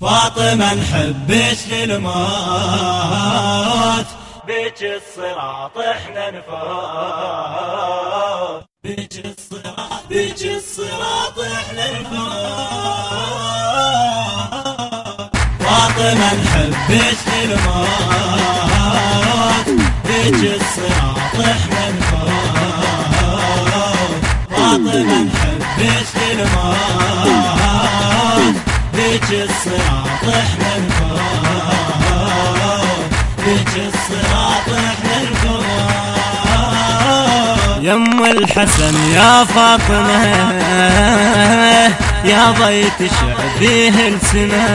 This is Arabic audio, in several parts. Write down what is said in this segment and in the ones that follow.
فاطمة نحبش للموت. بيج الصراط إحنا نفوت. بيج الصراط بيج الصراط إحنا نفوت. فاطمة نحبش للموت. بيج الصراط إحنا نفوت. فاطمة نحبش للموت. بيج الصراط إحنا نفوت بيج الصراط إحنا نفوت يم الحسن يا فاطمة يا ضيت شعبيه السنة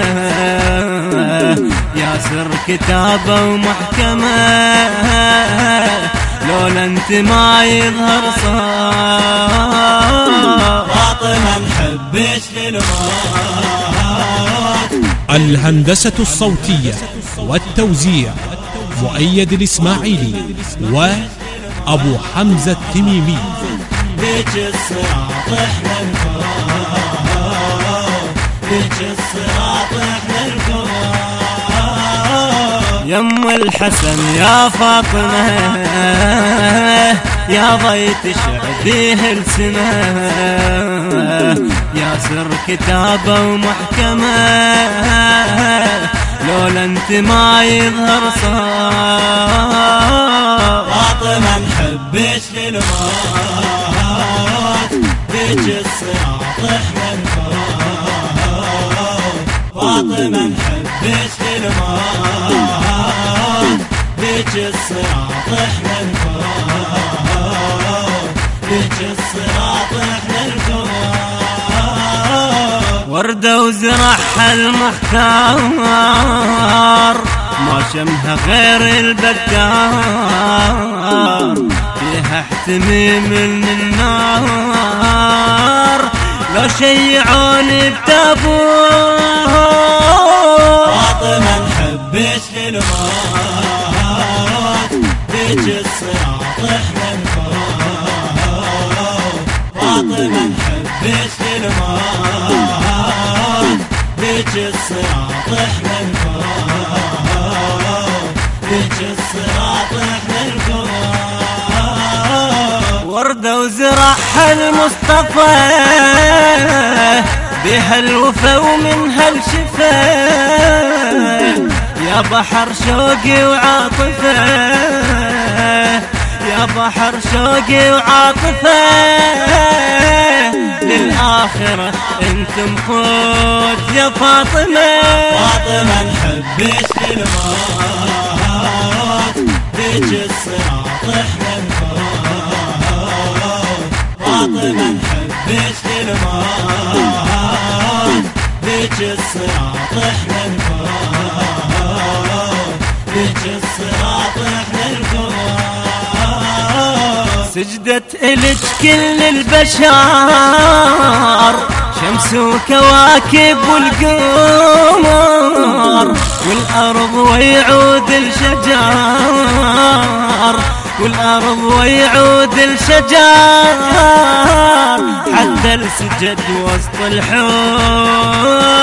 يا سر كتابة ومحكمة لولا انت ما يظهر صار. الهندسة الصوتية والتوزيع مؤيد الإسماعيلي وأبو حمزة التميمي. بيج الصراط بيج الصراط يم الحسن يا فاطمة يا ضيت شعبيه السنة يا سر كتابة ومحكمة. لولا انت ما يظهر صار. فاطمة نحبش للموت بيج الصراط إحنا نفوت فاطمة نحبش للموت بيج الصراط إحنا نفوت بيج الصراط وردة وزرعها المختار ما شمها غير البكار فيها احتمي من النار لو شيعوني بتابوت. فاطمة نحبش للموت بيج الصراط إحنا نفوت. فاطمة نحبش للموت بيج الصراط إحنا نفوت بيج الصراط إحنا نفوت وردة وزرعها المصطفى بها الوفا ومنها الشفا يا بحر شوقي وعاطفة بحر شوقي وعاطفة. للآخرة أنتم خوت يا فاطمة. فاطمة نحبش للموت بيج الصراط إحنا نفوت. فاطمة نحبش للموت بيج الصراط إحنا نفوت. بيج الصراط سجدت إلك كل البشر شمس وكواكب والقمر والأرض ويعود الشجر والأرض ويعود الشجر حتى السجد وسط الحور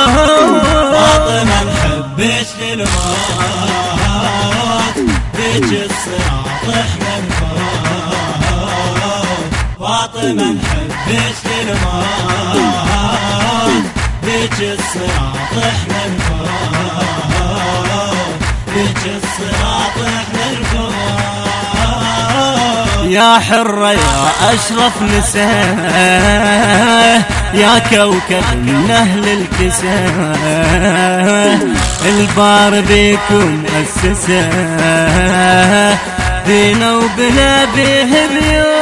فاطمة نحبش للموت بيج الصراط إحنا نفوت بيج الصراط إحنا نفوت يا حرة يا أشرف نساء يا كوكب من أهل الكساء البار بيكم أسسه دينا وبنا به بيوم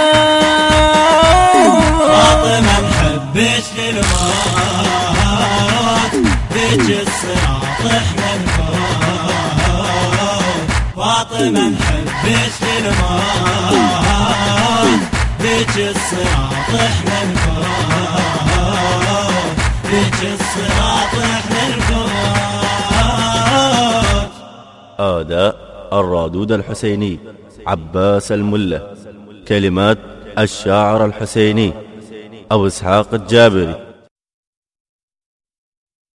الصراط فاطمة نحبش الصراط الصراط آداء الرادود الحسيني عباس الملة. كلمات الشاعر الحسيني أبو إسحاق الجابري.